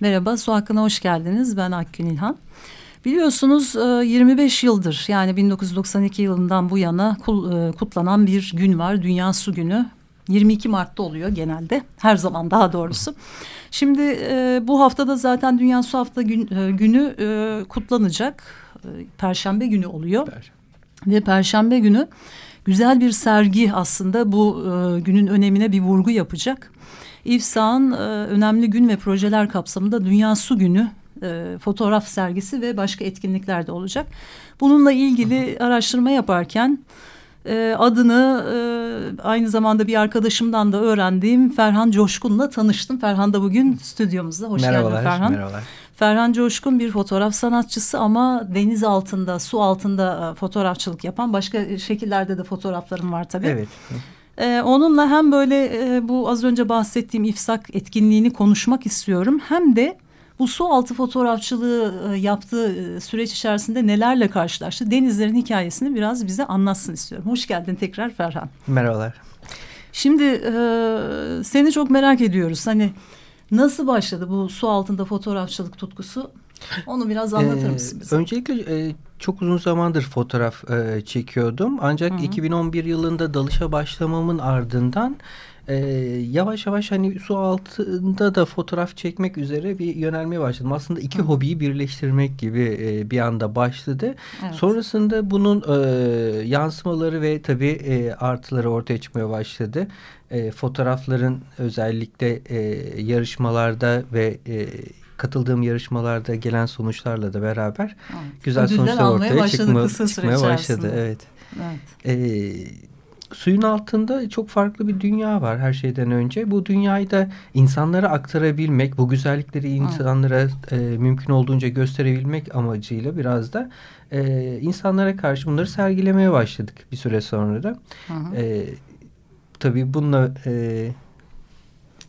Merhaba, Su Hakkı'na hoş geldiniz. Ben Akgün İlhan. Biliyorsunuz 25 e, yıldır yani 1992 yılından bu yana e, kutlanan bir gün var. Dünya Su Günü. 22 Mart'ta oluyor genelde. Her zaman daha doğrusu. Şimdi e, bu haftada zaten Dünya Su Hafta günü kutlanacak. Perşembe günü oluyor. Perşembe. Ve Perşembe günü güzel bir sergi aslında bu günün önemine bir vurgu yapacak. İFSA'nın önemli gün ve projeler kapsamında Dünya Su Günü e, fotoğraf sergisi ve başka etkinlikler de olacak. Bununla ilgili araştırma yaparken e, adını e, aynı zamanda bir arkadaşımdan da öğrendiğim Ferhan Coşkun'la tanıştım. Ferhan da bugün stüdyomuzda. Hoş merhabalar, geldin Ferhan. Merhabalar. Ferhan Coşkun bir fotoğraf sanatçısı ama deniz altında, su altında e, fotoğrafçılık yapan başka şekillerde de fotoğraflarım var tabii. Evet. Ee, onunla hem böyle e, bu az önce bahsettiğim ifsak etkinliğini konuşmak istiyorum hem de bu su altı fotoğrafçılığı e, yaptığı e, süreç içerisinde nelerle karşılaştı? Denizlerin hikayesini biraz bize anlatsın istiyorum. Hoş geldin tekrar Ferhan. Merhabalar. Şimdi e, seni çok merak ediyoruz. Hani nasıl başladı bu su altında fotoğrafçılık tutkusu? Onu biraz anlatır mısın bize? Öncelikle e, çok uzun zamandır fotoğraf e, çekiyordum. Ancak Hı -hı. 2011 yılında dalışa başlamamın ardından e, yavaş yavaş hani su altında da fotoğraf çekmek üzere bir yönelmeye başladım. Aslında iki Hı. hobiyi birleştirmek gibi e, bir anda başladı. Evet. Sonrasında bunun e, yansımaları ve tabii e, artıları ortaya çıkmaya başladı. E, fotoğrafların özellikle e, yarışmalarda ve e, katıldığım yarışmalarda gelen sonuçlarla da beraber evet. güzel Ödüller sonuçlar ortaya çıkma, çıkmaya başladı. Evet. evet. Ee, suyun altında çok farklı bir dünya var her şeyden önce. Bu dünyayı da insanlara aktarabilmek, bu güzellikleri insanlara e, mümkün olduğunca gösterebilmek amacıyla biraz da e, insanlara karşı bunları sergilemeye başladık bir süre sonra da. Hı hı. E, tabii bununla... E,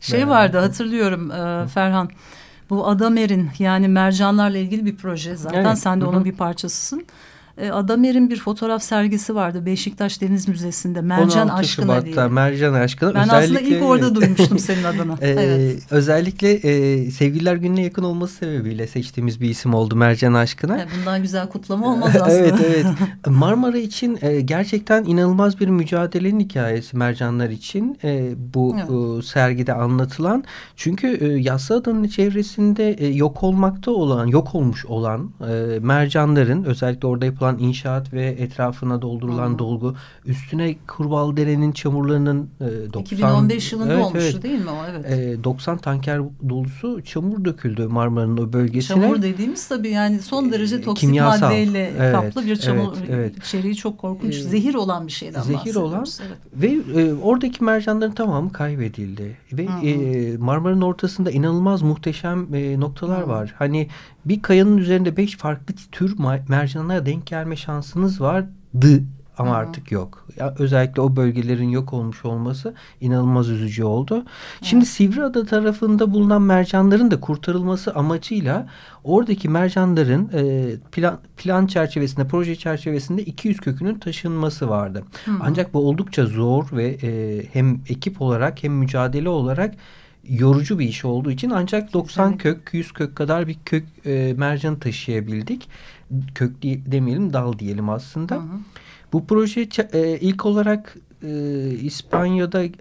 şey vardı hatırlıyorum e, Ferhan. Bu Adamer'in yani mercanlarla ilgili bir proje. Zaten evet. sen de onun Hı -hı. bir parçasısın. E, Adamer'in bir fotoğraf sergisi vardı Beşiktaş Deniz Müzesi'nde. Mercan Aşkına Şubat'ta, diye. Mercan Aşkına. Ben özellikle, aslında ilk orada duymuştum senin adını. e, evet. Özellikle e, Sevgililer Günü'ne yakın olması sebebiyle seçtiğimiz bir isim oldu Mercan Aşkına. E, bundan güzel kutlama olmaz aslında. evet evet. Marmara için e, gerçekten inanılmaz bir mücadelenin hikayesi mercanlar için e, bu evet. e, sergide anlatılan. Çünkü e, Yassıada'nın çevresinde e, yok olmakta olan, yok olmuş olan e, mercanların özellikle orada yapılan yapılan inşaat ve etrafına doldurulan Hı. dolgu üstüne Kurbaldere'nin çamurlarının e, 90 2015 yılında evet, olmuştu evet, değil mi o? Evet. E, 90 tanker dolusu çamur döküldü Marmara'nın o bölgesine. Çamur dediğimiz tabii yani son derece e, toksik Kimyasal. maddeyle evet, kaplı bir çamur evet, evet. içeriği çok korkunç. Ee, zehir olan bir şeyden Zehir olan evet. ve e, oradaki mercanların tamamı kaybedildi. Ve e, Marmara'nın ortasında inanılmaz muhteşem e, noktalar Hı. var. Hani bir kayanın üzerinde beş farklı tür mercanlara denk gelme şansınız vardı ama Hı -hı. artık yok. Ya özellikle o bölgelerin yok olmuş olması inanılmaz üzücü oldu. Şimdi Hı. Sivriada tarafında bulunan mercanların da kurtarılması amacıyla oradaki mercanların e, plan, plan çerçevesinde, proje çerçevesinde 200 kökünün taşınması vardı. Hı. Ancak bu oldukça zor ve e, hem ekip olarak hem mücadele olarak yorucu bir iş olduğu için ancak 90 Kesinlikle. kök 100 kök kadar bir kök e, mercanı taşıyabildik. Kök demeyelim dal diyelim aslında. Hı hı. Bu proje e, ilk olarak e, İspanya'da e,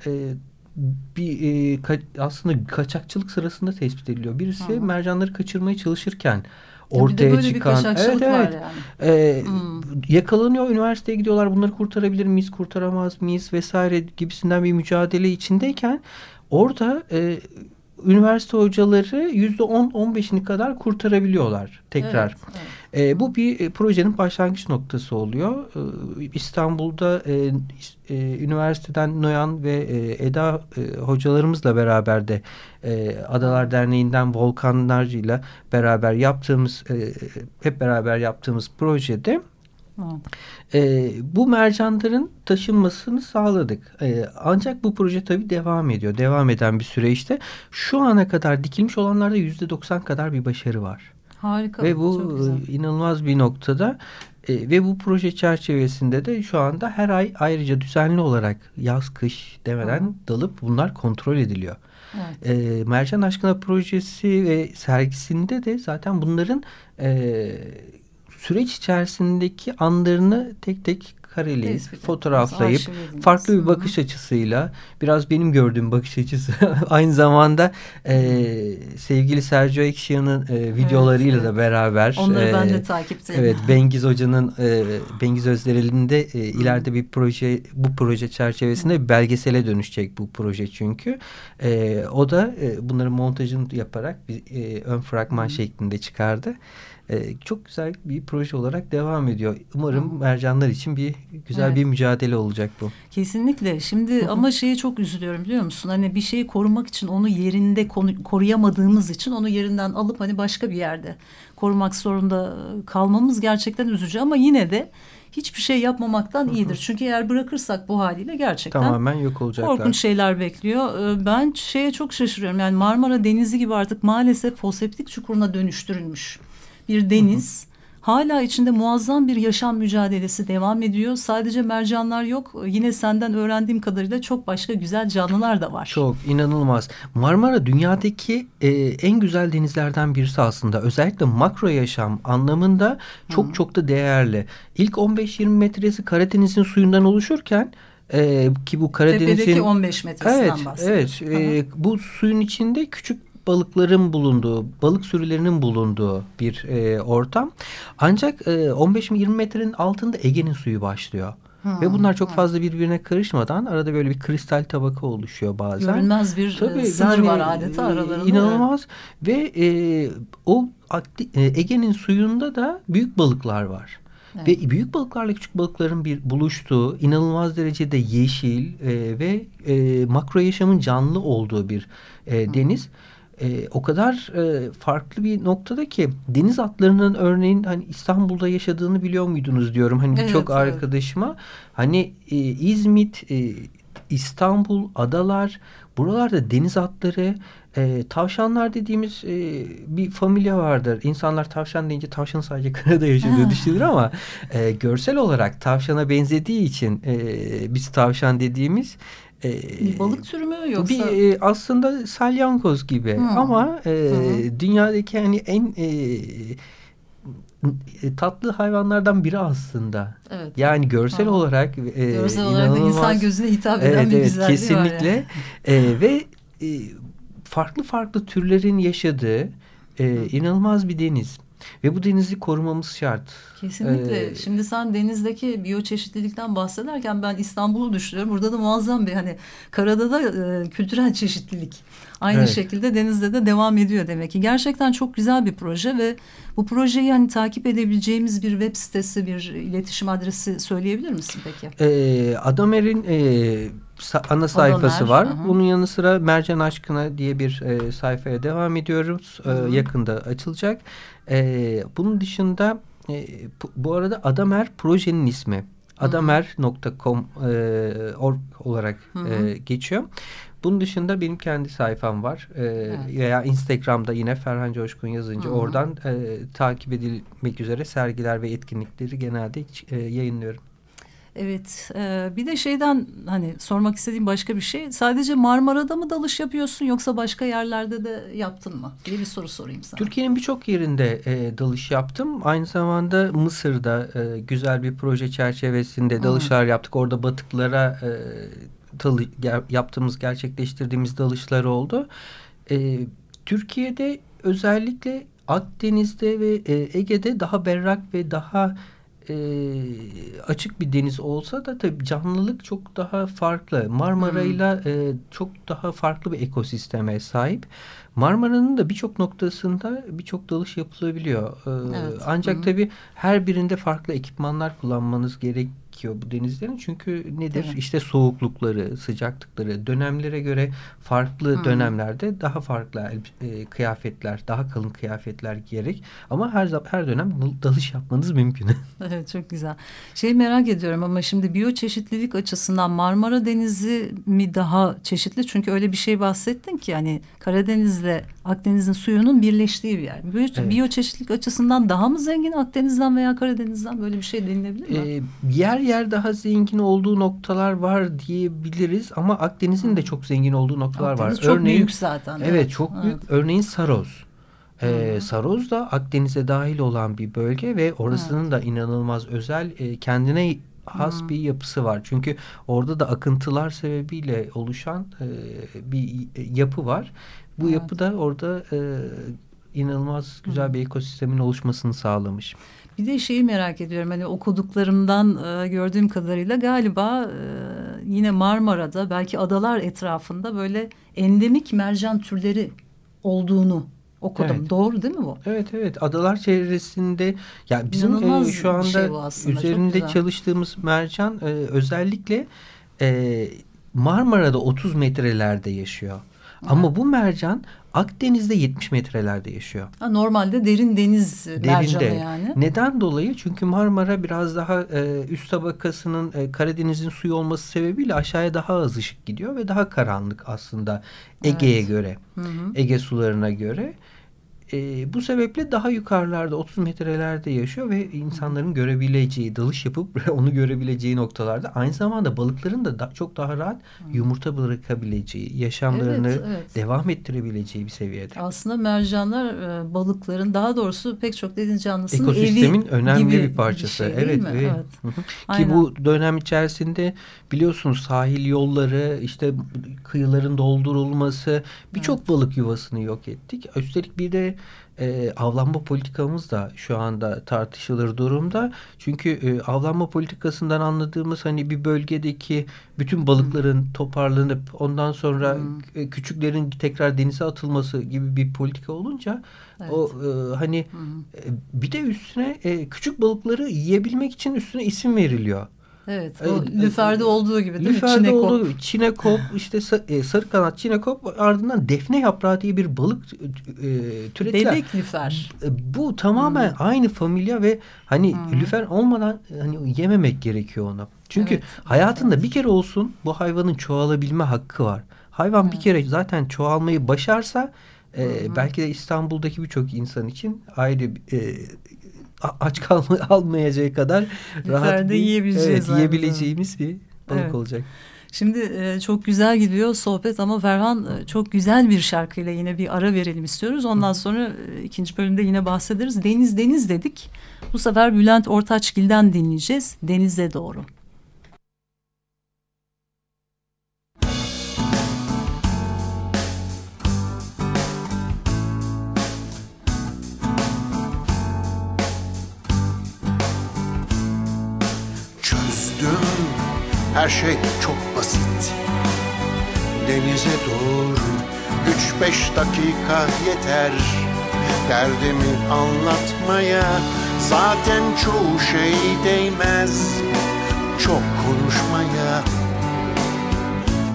bir e, ka, aslında kaçakçılık sırasında tespit ediliyor. Birisi hı hı. mercanları kaçırmaya çalışırken ortaya böyle çıkan bir evet evet yani. ee, hmm. yakalanıyor üniversiteye gidiyorlar bunları kurtarabilir miyiz kurtaramaz mıyız vesaire gibisinden bir mücadele içindeyken Orada e, üniversite hocaları yüzde on, on beşini kadar kurtarabiliyorlar tekrar. Evet, evet. E, bu bir e, projenin başlangıç noktası oluyor. E, İstanbul'da e, e, üniversiteden Noyan ve e, Eda e, hocalarımızla beraber de e, Adalar Derneği'nden Volkanlarcı'yla beraber yaptığımız e, hep beraber yaptığımız projede e, bu mercanların taşınmasını sağladık. E, ancak bu proje tabii devam ediyor. Devam eden bir süreçte şu ana kadar dikilmiş olanlarda yüzde doksan kadar bir başarı var. Harika. Ve bu inanılmaz bir noktada e, ve bu proje çerçevesinde de şu anda her ay ayrıca düzenli olarak yaz kış demeden Hı. dalıp bunlar kontrol ediliyor. Evet. E, Mercan Aşkına projesi ve sergisinde de zaten bunların e, süreç içerisindeki anlarını tek tek kareleyip, fotoğraflayıp farklı bir bakış açısıyla biraz benim gördüğüm bakış açısı aynı zamanda e, sevgili Sergio Ekşiyan'ın e, videolarıyla evet, da beraber onları e, ben de takipteyim. Evet Bengiz Hoca'nın e, Bengiz Özdereli'nde e, ileride bir proje bu proje çerçevesinde bir belgesele dönüşecek bu proje çünkü. E, o da e, bunların montajını yaparak bir e, ön fragman Hı. şeklinde çıkardı e, çok güzel bir proje olarak devam ediyor. Umarım Hı. mercanlar için bir güzel evet. bir mücadele olacak bu. Kesinlikle. Şimdi Hı. ama şeye çok üzülüyorum biliyor musun? Hani bir şeyi korumak için onu yerinde koruyamadığımız için onu yerinden alıp hani başka bir yerde korumak zorunda kalmamız gerçekten üzücü ama yine de hiçbir şey yapmamaktan iyidir. Çünkü eğer bırakırsak bu haliyle gerçekten tamamen yok olacaklar. Korkunç şeyler bekliyor. Ee, ben şeye çok şaşırıyorum. Yani Marmara Denizi gibi artık maalesef foseptik çukuruna dönüştürülmüş bir deniz. Hı hı. Hala içinde muazzam bir yaşam mücadelesi devam ediyor. Sadece mercanlar yok. Yine senden öğrendiğim kadarıyla çok başka güzel canlılar da var. Çok inanılmaz. Marmara dünyadaki e, en güzel denizlerden birisi aslında. Özellikle makro yaşam anlamında çok Hı. çok da değerli. İlk 15-20 metresi Karadeniz'in suyundan oluşurken e, ki bu Karadeniz'in... Tepedeki 15 metresinden evet, bahsediyoruz. Evet. E, bu suyun içinde küçük balıkların bulunduğu, balık sürülerinin bulunduğu bir e, ortam. Ancak e, 15-20 metrenin altında Ege'nin suyu başlıyor. Hmm, Ve bunlar çok fazla birbirine karışmadan arada böyle bir kristal tabaka oluşuyor bazen. Görünmez bir e, Tabii, sınır yani, var adeta aralarında. İnanılmaz. Ve e, o e, Ege'nin suyunda da büyük balıklar var. Evet. Ve büyük balıklarla küçük balıkların bir buluştuğu, inanılmaz derecede yeşil e, ve e, makro yaşamın canlı olduğu bir e, deniz. Hmm e, o kadar e, farklı bir noktada ki deniz atlarının örneğin hani İstanbul'da yaşadığını biliyor muydunuz diyorum hani evet, birçok evet. arkadaşıma hani e, İzmit e, İstanbul adalar buralarda deniz atları e, tavşanlar dediğimiz e, bir familya vardır. İnsanlar tavşan deyince tavşan sadece karada yaşadığı düşünür ama e, görsel olarak tavşana benzediği için e, biz tavşan dediğimiz e, balık türü mü yoksa? Bir, e, aslında salyangoz gibi hmm. ama e, hmm. dünyadaki hani en e, tatlı hayvanlardan biri aslında. Evet. Yani görsel ha. olarak e, görsel olarak da insan gözüne hitap eden evet, bir evet, güzelliği kesinlikle. var. Yani. E, ve e, farklı farklı türlerin yaşadığı e, inanılmaz bir deniz. Ve bu denizi korumamız şart. Kesinlikle. Ee, Şimdi sen denizdeki biyoçeşitlilikten bahsederken ben İstanbul'u düşünüyorum. Burada da muazzam bir hani karada da e, kültürel çeşitlilik. Aynı evet. şekilde denizde de devam ediyor demek ki. Gerçekten çok güzel bir proje ve bu projeyi hani takip edebileceğimiz bir web sitesi, bir iletişim adresi söyleyebilir misin peki? Ee, Adamer'in e, ana sayfası Adamer, var. Hı. Bunun yanı sıra Mercan Aşkına diye bir e, sayfaya devam ediyoruz. E, yakında açılacak. E, bunun dışında e, bu arada Adamer projenin ismi. Adamer.com e, olarak hı hı. E, geçiyor. Bunun dışında benim kendi sayfam var. E, evet. Veya Instagram'da yine Ferhan Coşkun yazınca hı hı. oradan e, takip edilmek üzere sergiler ve etkinlikleri genelde e, yayınlıyorum. Evet e, bir de şeyden hani sormak istediğim başka bir şey sadece Marmara'da mı dalış yapıyorsun yoksa başka yerlerde de yaptın mı diye bir soru sorayım sana. Türkiye'nin birçok yerinde e, dalış yaptım aynı zamanda Mısır'da e, güzel bir proje çerçevesinde dalışlar hmm. yaptık orada batıklara e, dalı, yaptığımız gerçekleştirdiğimiz dalışlar oldu. E, Türkiye'de özellikle Akdeniz'de ve e, Ege'de daha berrak ve daha e, açık bir deniz olsa da tabii canlılık çok daha farklı. Marmara'yla hmm. e, çok daha farklı bir ekosisteme sahip. Marmara'nın da birçok noktasında birçok dalış yapılabiliyor. E, evet. Ancak hmm. tabii her birinde farklı ekipmanlar kullanmanız gerek gerekiyor bu denizlerin. Çünkü nedir? Evet. İşte soğuklukları, sıcaklıkları dönemlere göre farklı Hı. dönemlerde daha farklı e, kıyafetler, daha kalın kıyafetler giyerek ama her her dönem dalış yapmanız mümkün. evet çok güzel. Şey merak ediyorum ama şimdi biyoçeşitlilik açısından Marmara Denizi mi daha çeşitli? Çünkü öyle bir şey bahsettin ki hani Karadeniz'le Akdeniz'in suyunun birleştiği bir yer. Biyo, evet. Biyoçeşitlilik açısından daha mı zengin Akdeniz'den veya Karadeniz'den böyle bir şey denilebilir mi? Ee, yer yer daha zengin olduğu noktalar var diyebiliriz ama Akdeniz'in de çok zengin olduğu noktalar Akdeniz var. çok Örneğin, büyük zaten. Evet, evet çok büyük. Evet. Örneğin Saroz. Ee, Saroz da Akdeniz'e dahil olan bir bölge ve orasının evet. da inanılmaz özel e, kendine has hmm. bir yapısı var. Çünkü orada da akıntılar sebebiyle oluşan e, bir yapı var. Bu evet. yapı da orada e, inanılmaz güzel hmm. bir ekosistemin oluşmasını sağlamış. Bir de şeyi merak ediyorum hani okuduklarımdan e, gördüğüm kadarıyla galiba e, yine Marmara'da belki adalar etrafında böyle endemik mercan türleri olduğunu okudum. Evet. Doğru değil mi bu? Evet evet. Adalar çevresinde yani bizim e, şu anda şey aslında, üzerinde çalıştığımız mercan e, özellikle e, Marmara'da 30 metrelerde yaşıyor. Evet. Ama bu mercan Akdeniz'de 70 metrelerde yaşıyor. Ha, normalde derin deniz mercanı yani. Neden dolayı? Çünkü Marmara biraz daha e, üst tabakasının e, Karadeniz'in suyu olması sebebiyle aşağıya daha az ışık gidiyor ve daha karanlık aslında Ege'ye evet. göre. Hı hı. Ege sularına göre. E, bu sebeple daha yukarılarda 30 metrelerde yaşıyor ve insanların görebileceği, dalış yapıp onu görebileceği noktalarda aynı zamanda balıkların da, da çok daha rahat yumurta bırakabileceği, yaşamlarını evet, evet. devam ettirebileceği bir seviyede. Aslında mercanlar e, balıkların daha doğrusu pek çok deniz canlısının ekosistemin evi önemli bir parçası. Bir şey, evet, ve, evet. Ki bu dönem içerisinde biliyorsunuz sahil yolları, işte kıyıların doldurulması birçok evet. balık yuvasını yok ettik. Üstelik bir de e, avlanma politikamız da şu anda tartışılır durumda. Çünkü e, avlanma politikasından anladığımız hani bir bölgedeki bütün balıkların hmm. toparlanıp ondan sonra hmm. e, küçüklerin tekrar denize atılması gibi bir politika olunca evet. o e, hani hmm. e, bir de üstüne e, küçük balıkları yiyebilmek için üstüne isim veriliyor. Evet. O Lüfer'de olduğu gibi değil Lüfer'de mi? Çinekop. olduğu gibi. Çinekop işte e, sarı kanat çinekop ardından defne yaprağı diye bir balık e, türetiler. Bebek lüfer. E, bu tamamen hmm. aynı familya ve hani hmm. lüfer olmadan hani yememek gerekiyor ona. Çünkü evet. hayatında evet. bir kere olsun bu hayvanın çoğalabilme hakkı var. Hayvan evet. bir kere zaten çoğalmayı başarsa e, belki de İstanbul'daki birçok insan için ayrı e, aç kalma, almayacağı kadar rahat bir, yiyebileceğiz evet, yiyebileceğimiz bir balık evet. olacak. Şimdi e, çok güzel gidiyor sohbet ama Ferhan e, çok güzel bir şarkıyla yine bir ara verelim istiyoruz. Ondan sonra e, ikinci bölümde yine bahsederiz. Deniz Deniz dedik. Bu sefer Bülent Ortaçgil'den dinleyeceğiz. Denize doğru. Her şey çok basit. Denize doğru Üç beş dakika yeter. Derdimi anlatmaya Zaten çoğu şey değmez. Çok konuşmaya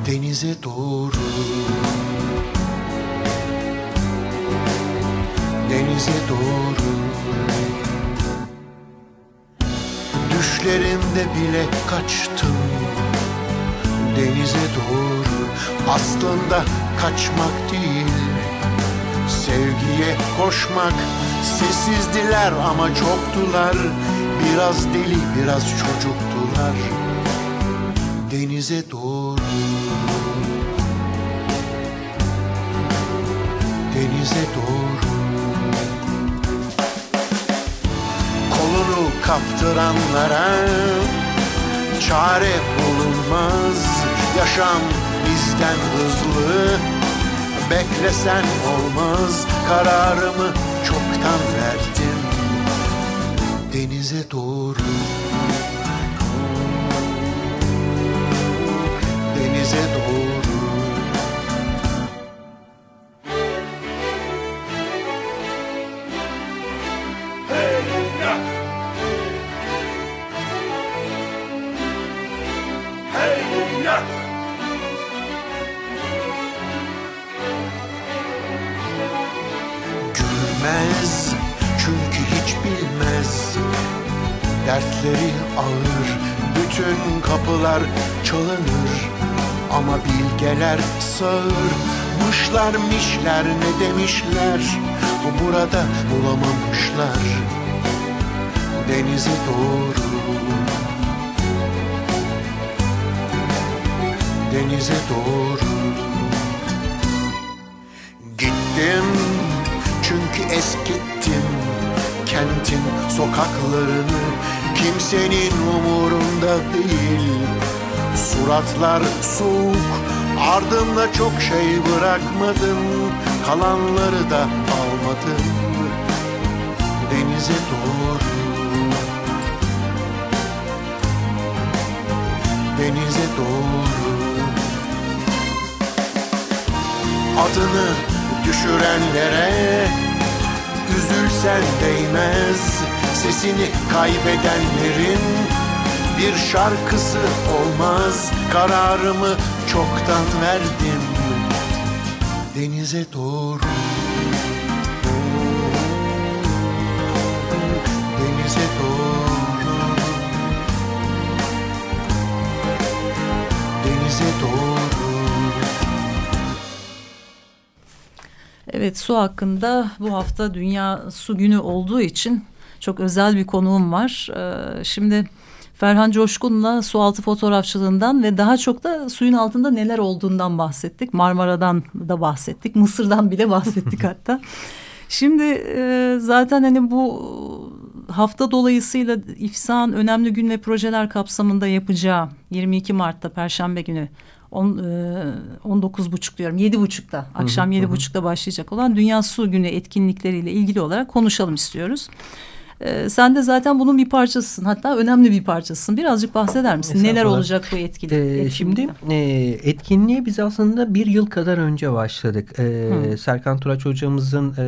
Denize doğru. Denize doğru Düşlerimde bile kaçtım. Denize doğru Aslında kaçmak değil. Sevgiye koşmak Sessizdiler ama çoktular. Biraz deli biraz çocuktular. Denize doğru. Denize doğru kaptıranlara çare bulunmaz. Yaşam bizden hızlı Beklesen olmaz. Kararımı çoktan verdim. Denize doğru. Denize doğru ağır. Bütün kapılar çalınır Ama bilgeler sağır. Mışlar mişler ne demişler? Bu burada bulamamışlar. Denize doğru. Denize doğru. Gittim çünkü eskittim kentin sokaklarını Kimsenin umurunda değil. Suratlar soğuk ardımda çok şey bırakmadım. Kalanları da almadım. Denize doğru. Denize doğru. Adını düşürenlere Üzülsen değmez sesini kaybedenlerin Bir şarkısı olmaz. Kararımı çoktan verdim Denize doğru. Denize doğru. Denize doğru. Evet su hakkında bu hafta Dünya Su Günü olduğu için çok özel bir konuğum var. Ee, şimdi Ferhan Coşkun'la su altı fotoğrafçılığından ve daha çok da suyun altında neler olduğundan bahsettik. Marmara'dan da bahsettik. Mısır'dan bile bahsettik hatta. Şimdi e, zaten hani bu hafta dolayısıyla İFSA'nın önemli gün ve projeler kapsamında yapacağı 22 Mart'ta Perşembe günü on, e, 19 buçuk diyorum yedi buçukta akşam yedi buçukta başlayacak olan Dünya Su Günü etkinlikleriyle ilgili olarak konuşalım istiyoruz. E, sen de zaten bunun bir parçasısın hatta önemli bir parçasısın. Birazcık bahseder misin? Neler olacak bu etkinlik? Ee, etkinlikte? şimdi e, etkinliğe biz aslında bir yıl kadar önce başladık. E, Hı. Serkan Turaç hocamızın e,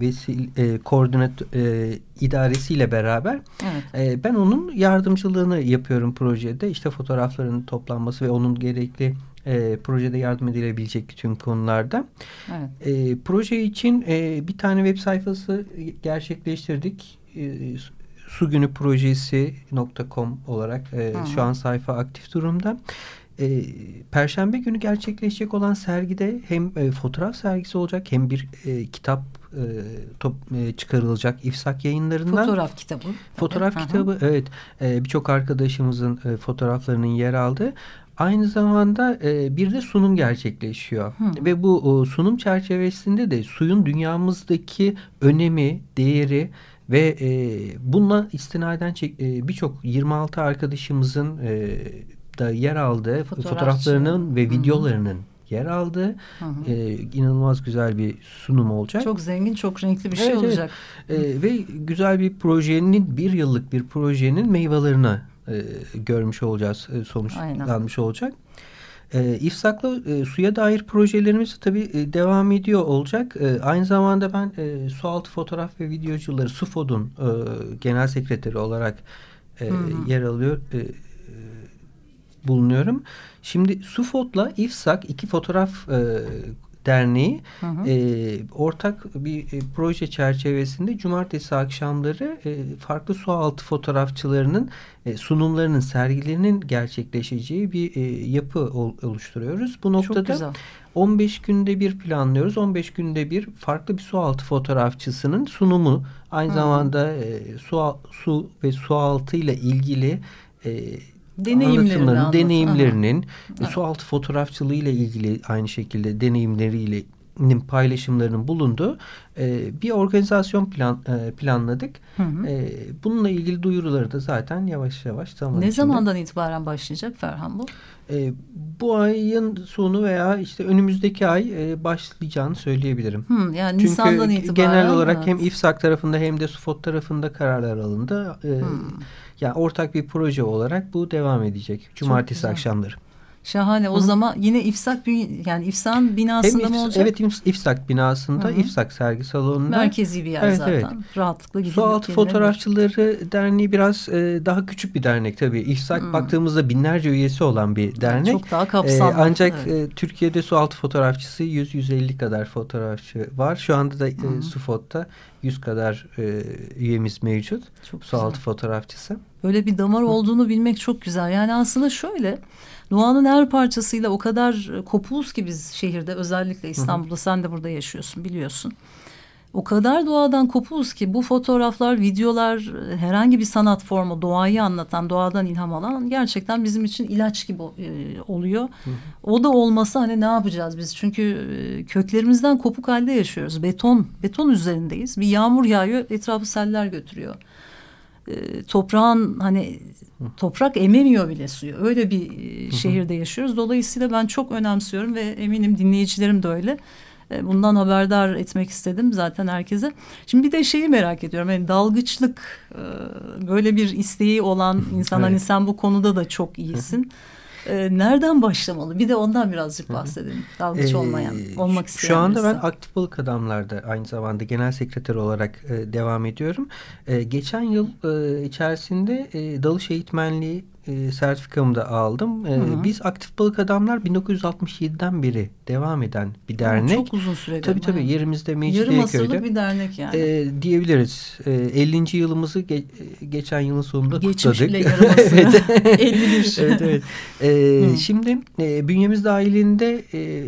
vesil, e, koordinat e, idaresiyle beraber Evet. e, ben onun yardımcılığını yapıyorum projede. İşte fotoğrafların toplanması ve onun gerekli e, projede yardım edilebilecek tüm konularda. Evet. E, proje için e, bir tane web sayfası gerçekleştirdik. E, sugünüprojesi.com olarak e, Hı hı. şu an sayfa aktif durumda. E, Perşembe günü gerçekleşecek olan sergide hem e, fotoğraf sergisi olacak hem bir e, kitap e, top, e, çıkarılacak İfsak yayınlarından. Fotoğraf kitabı. Fotoğraf Hı hı. kitabı evet e, birçok arkadaşımızın e, fotoğraflarının yer aldığı. Aynı zamanda e, bir de sunum gerçekleşiyor. Hı. Ve bu o, sunum çerçevesinde de suyun dünyamızdaki önemi, değeri ve e, bununla istinaden e, birçok 26 arkadaşımızın e, da yer aldığı Fotoğrafçı. fotoğraflarının ve Hı hı. videolarının yer aldığı Hı hı. e, inanılmaz güzel bir sunum olacak. Çok zengin, çok renkli bir şey Evet, evet. olacak. Ee, ve güzel bir projenin bir yıllık bir projenin meyvelerini e, görmüş olacağız e, sonuçlanmış olacak. E, İFSAK'la e, suya dair projelerimiz tabii e, devam ediyor olacak. E, aynı zamanda ben e, Sualtı Fotoğraf ve Videocuları SUFOD'un e, genel sekreteri olarak e, Hı hı. yer alıyor e, e, bulunuyorum. Şimdi SUFOD'la İFSAK iki fotoğraf e, derneği Hı hı. e, ortak bir e, proje çerçevesinde cumartesi akşamları e, farklı su altı fotoğrafçılarının e, sunumlarının, sergilerinin gerçekleşeceği bir e, yapı ol- oluşturuyoruz. Bu Çok noktada güzel. 15 günde bir planlıyoruz. 15 günde bir farklı bir su altı fotoğrafçısının sunumu. Aynı Hı. zamanda e, su, su ve su altı ile ilgili e, Deneyimlerini anlatımların, anlat- deneyimlerinin, Evet. su altı fotoğrafçılığı ile ilgili aynı şekilde deneyimleriyle paylaşımlarının bulunduğu e, bir organizasyon plan e, planladık. Hı hı. E, bununla ilgili duyuruları da zaten yavaş yavaş zaman Ne içinde. zamandan itibaren başlayacak Ferhan bu? E, bu ayın sonu veya işte önümüzdeki ay e, başlayacağını söyleyebilirim. Hı, yani Çünkü Nisan'dan itibaren. genel olarak evet. hem İFSAK tarafında hem de SUFOT tarafında kararlar alındı. E, Yani ortak bir proje olarak bu devam edecek. Cumartesi akşamları. Şahane. O zaman yine İfsak yani İfsan binasında Hem mı olacak? Evet İFS- İFSAK binasında, Hı hı. İFSAK sergi salonunda. Merkezi bir yer Evet, zaten. evet. Rahatlıkla gidilip Sualtı. Fotoğrafçıları Derneği biraz e, daha küçük bir dernek tabii. İFSAK Hmm. baktığımızda binlerce üyesi olan bir dernek. Çok daha E, kapsamlı. ancak evet. e, Türkiye'de sualtı fotoğrafçısı 100-150 kadar fotoğrafçı var. Şu anda da e, Hı. SUFOT'ta 100 kadar e, üyemiz mevcut. Çok Sualtı güzel. fotoğrafçısı. Böyle bir damar olduğunu bilmek çok güzel. Yani aslında şöyle doğanın her parçasıyla o kadar kopuğuz ki biz şehirde özellikle İstanbul'da sen de burada yaşıyorsun biliyorsun. O kadar doğadan kopuğuz ki bu fotoğraflar, videolar, herhangi bir sanat formu, doğayı anlatan, doğadan ilham alan gerçekten bizim için ilaç gibi e, oluyor. O da olmasa hani ne yapacağız biz? Çünkü e, köklerimizden kopuk halde yaşıyoruz. Beton, beton üzerindeyiz. Bir yağmur yağıyor, etrafı seller götürüyor. E, toprağın hani toprak ememiyor bile suyu. Öyle bir e, şehirde yaşıyoruz. Dolayısıyla ben çok önemsiyorum ve eminim dinleyicilerim de öyle. E, Bundan haberdar etmek istedim zaten herkese. Şimdi bir de şeyi merak ediyorum. Yani dalgıçlık e, böyle bir isteği olan insan Evet. hani sen bu konuda da çok iyisin. E, Nereden başlamalı? Bir de ondan birazcık bahsedelim. Dalgıç Ee, olmayan, olmak isteyen Şu anda ben. Aktif Balık Adamlar'da aynı zamanda genel sekreter olarak e, devam ediyorum. E, geçen yıl e, içerisinde e, dalış eğitmenliği e, sertifikamı da aldım. E, Hı hı. Biz Aktif Balık Adamlar 1967'den beri devam eden bir dernek. Çok uzun süredir. Tabii tabii bayağı. yerimizde Yarım Mecidiyeköy'de. asırlık bir dernek yani. E, diyebiliriz. E, 50. yılımızı ge- e, geçen yılın sonunda Geçmiş kutladık. bile yarım asır. evet. 51. evet evet. Hı. şimdi e, bünyemiz dahilinde e,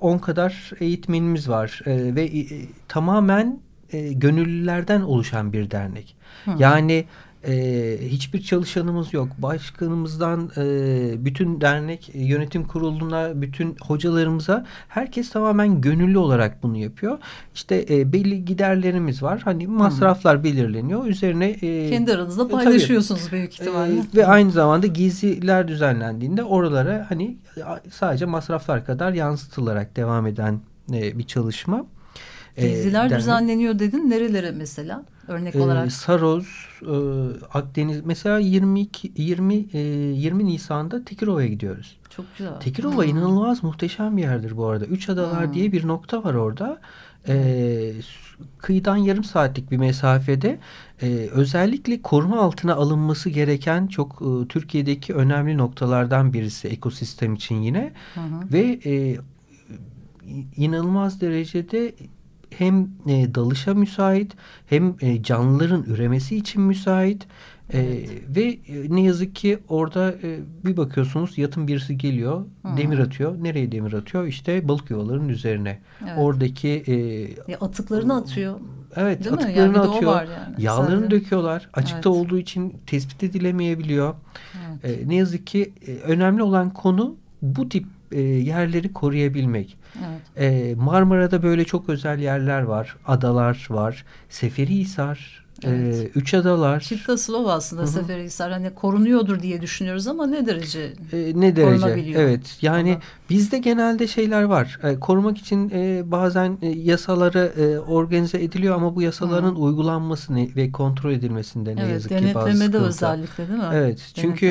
10 kadar eğitmenimiz var E, ve e, tamamen e, gönüllülerden oluşan bir dernek. Hı. Yani e, hiçbir çalışanımız yok. Başkanımızdan e, bütün dernek e, yönetim kuruluna, bütün hocalarımıza herkes tamamen gönüllü olarak bunu yapıyor. İşte e, belli giderlerimiz var. Hani masraflar belirleniyor. Üzerine e, Kendi aranızda tabii. paylaşıyorsunuz büyük ihtimalle. ee, ve aynı zamanda geziler düzenlendiğinde oralara hani sadece masraflar kadar yansıtılarak devam eden e, bir çalışma. Geziler dernek- düzenleniyor dedin. Nerelere mesela? Örnek Ee, olarak. Saroz, e, Akdeniz mesela 22 20 e, 20 Nisan'da Tekirova'ya gidiyoruz. Çok güzel. Tekirova Hmm. inanılmaz muhteşem bir yerdir bu arada. Üç Adalar Hmm. diye bir nokta var orada. Ee, kıyıdan yarım saatlik bir mesafede e, özellikle koruma altına alınması gereken çok e, Türkiye'deki önemli noktalardan birisi ekosistem için yine Hı hı. ve e, inanılmaz derecede hem e, dalışa müsait hem e, canlıların üremesi için müsait E, Evet. ve e, ne yazık ki orada e, bir bakıyorsunuz yatın birisi geliyor Hı. demir atıyor nereye demir atıyor işte balık yuvalarının üzerine Evet. oradaki e, Ya atıklarını atıyor. evet Değil? Yani atıklarını o atıyor yani. yağlarını Sadece. döküyorlar açıkta Evet. olduğu için tespit edilemeyebiliyor Evet. e, ne yazık ki e, önemli olan konu bu tip e, yerleri koruyabilmek. Evet. E, Marmara'da böyle çok özel yerler var. Adalar var. Seferihisar, Evet. e, Üç Adalar. Çift Aslov aslında Seferihisar hani korunuyordur diye düşünüyoruz ama ne derece? E, ne derece? Evet. Yani Ama- bizde genelde şeyler var. E, korumak için e, bazen e, yasaları e, organize ediliyor ama bu yasaların uygulanmasını ve kontrol edilmesinde ne evet, yazık ki bazı denetlemede sıkıntı. özellikle değil mi? Evet. Çünkü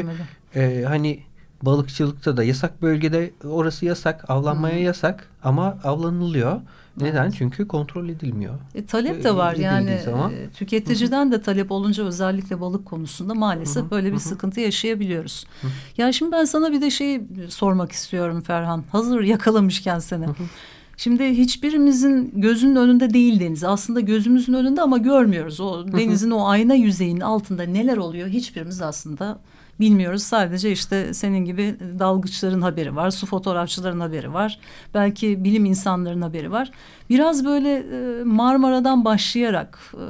Denetlemede. e, hani balıkçılıkta da yasak bölgede orası yasak, avlanmaya yasak ama avlanılıyor. Neden? Çünkü kontrol edilmiyor. E, talep de var edildiği yani zaman. e, tüketiciden de talep olunca özellikle balık konusunda maalesef böyle bir sıkıntı yaşayabiliyoruz. Ya şimdi ben sana bir de şey sormak istiyorum Ferhan. Hazır yakalamışken seni. Şimdi hiçbirimizin gözünün önünde değil deniz. Aslında gözümüzün önünde ama görmüyoruz. O denizin o ayna yüzeyinin altında neler oluyor hiçbirimiz aslında bilmiyoruz. Sadece işte senin gibi dalgıçların haberi var, su fotoğrafçıların haberi var. Belki bilim insanların haberi var. Biraz böyle e, Marmara'dan başlayarak e,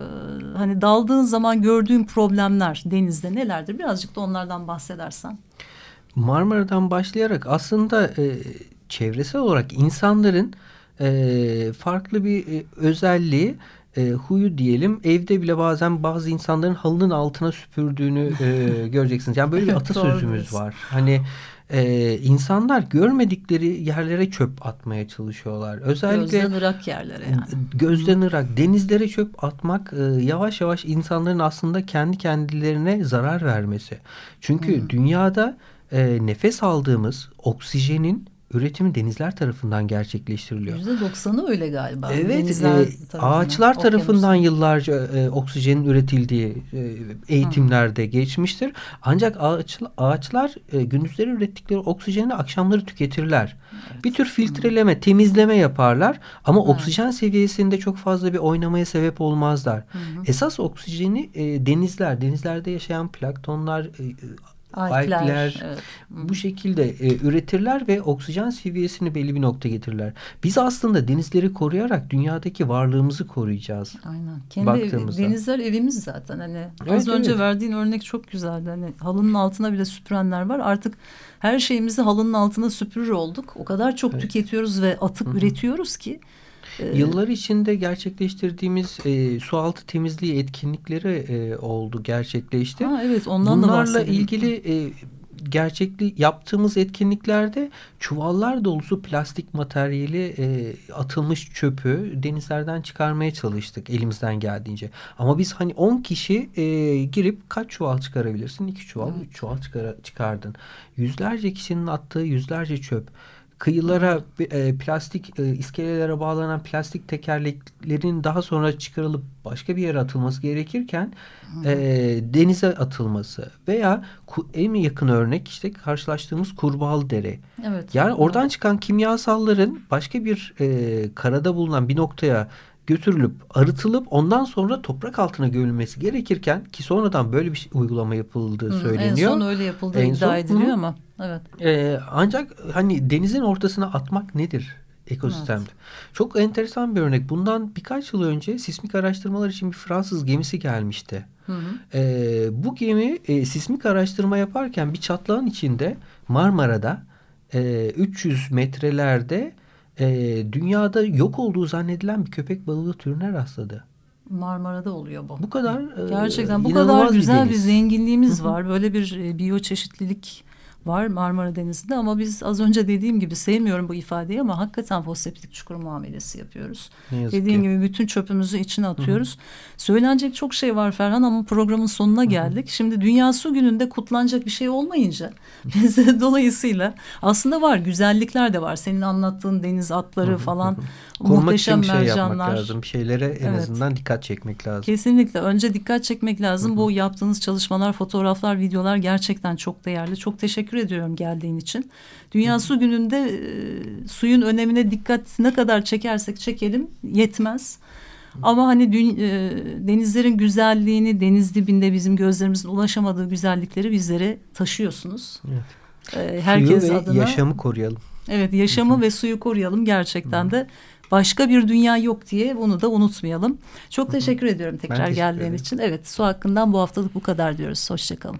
hani daldığın zaman gördüğün problemler denizde nelerdir? Birazcık da onlardan bahsedersen. Marmara'dan başlayarak aslında e, çevresel olarak insanların farklı bir özelliği e, huyu diyelim evde bile bazen bazı insanların halının altına süpürdüğünü e, göreceksiniz. Yani böyle bir atasözümüz var. Hani e, insanlar görmedikleri yerlere çöp atmaya çalışıyorlar. Özellikle gözden ırak yerlere yani. Gözden ırak denizlere çöp atmak e, yavaş yavaş insanların aslında kendi kendilerine zarar vermesi. Çünkü hmm. dünyada e, nefes aldığımız oksijenin üretimi denizler tarafından gerçekleştiriliyor. %90'ı öyle galiba. Evet, denizler e, tarafından, ağaçlar tarafından yıllarca e, oksijenin üretildiği e, eğitimlerde Hı. geçmiştir. Ancak ağaç, ağaçlar e, gündüzleri ürettikleri oksijeni akşamları tüketirler. Evet. Bir tür filtreleme, Hı. temizleme yaparlar ama evet. oksijen seviyesinde çok fazla bir oynamaya sebep olmazlar. Hı. Esas oksijeni e, denizler, denizlerde yaşayan planktonlar, e, algler, algler evet. bu şekilde e, üretirler ve oksijen seviyesini belli bir nokta getirirler. Biz aslında denizleri koruyarak dünyadaki varlığımızı koruyacağız. Aynen. Kendi ev, denizler evimiz zaten. Hani evet, az önce evet. verdiğin örnek çok güzeldi. Hani halının altına bile süpürenler var. Artık her şeyimizi halının altına süpürür olduk. O kadar çok evet. tüketiyoruz ve atık Hı-hı. üretiyoruz ki Yıllar içinde gerçekleştirdiğimiz e, sualtı temizliği etkinlikleri e, oldu, gerçekleşti. Ha, evet, ondan Bunlarla da bahsedelim. ilgili e, gerçekli yaptığımız etkinliklerde çuvallar dolusu plastik materyali e, atılmış çöpü denizlerden çıkarmaya çalıştık elimizden geldiğince. Ama biz hani 10 kişi e, girip kaç çuval çıkarabilirsin? 2 çuval, 3 çuval çıkar, çıkardın. Yüzlerce kişinin attığı yüzlerce çöp kıyılara e, plastik e, iskelelere bağlanan plastik tekerleklerin daha sonra çıkarılıp başka bir yere atılması gerekirken e, denize atılması veya en yakın örnek işte karşılaştığımız Kurbağalı Dere. Evet. Yani oradan çıkan kimyasalların başka bir e, karada bulunan bir noktaya götürülüp arıtılıp ondan sonra toprak altına gömülmesi gerekirken ki sonradan böyle bir şey, uygulama yapıldığı Hı, söyleniyor. En son öyle yapıldığı en iddia son, ediliyor hı. ama evet. E, ancak hani denizin ortasına atmak nedir? ekosistemde. Evet. Çok enteresan bir örnek. Bundan birkaç yıl önce sismik araştırmalar için bir Fransız gemisi gelmişti. Hı hı. E, bu gemi e, sismik araştırma yaparken bir çatlağın içinde Marmara'da e, 300 metrelerde e, dünyada yok olduğu zannedilen bir köpek balığı türüne rastladı. Marmara'da oluyor bu. Bu kadar e, gerçekten bu kadar güzel bir, bir zenginliğimiz var. Böyle bir e, biyoçeşitlilik var Marmara Denizi'nde ama biz az önce dediğim gibi sevmiyorum bu ifadeyi ama hakikaten foseptik çukur muamelesi yapıyoruz. Dediğim ki. gibi bütün çöpümüzü içine atıyoruz. Hı hı. Söylenecek çok şey var Ferhan ama programın sonuna geldik. Hı hı. Şimdi Dünya Su Günü'nde kutlanacak bir şey olmayınca biz de dolayısıyla aslında var güzellikler de var. Senin anlattığın deniz atları hı hı. falan Korumak muhteşem için bir şey mercanlar. yapmak lazım. Bir şeylere en evet. azından dikkat çekmek lazım. Kesinlikle. Önce dikkat çekmek lazım. Hı hı. Bu yaptığınız çalışmalar, fotoğraflar, videolar gerçekten çok değerli. Çok teşekkür ediyorum geldiğin için. Dünya Su Günü'nde e, suyun önemine dikkat ne kadar çekersek çekelim yetmez. Ama hani dün, e, denizlerin güzelliğini, deniz dibinde bizim gözlerimizin ulaşamadığı güzellikleri bizlere taşıyorsunuz. Evet. E, herkes Suyu ve adına, yaşamı koruyalım. Evet, yaşamı ve suyu koruyalım gerçekten de başka bir dünya yok diye bunu da unutmayalım. Çok teşekkür ediyorum tekrar teşekkür geldiğin ederim. için. Evet, su hakkından bu haftalık bu kadar diyoruz. Hoşçakalın.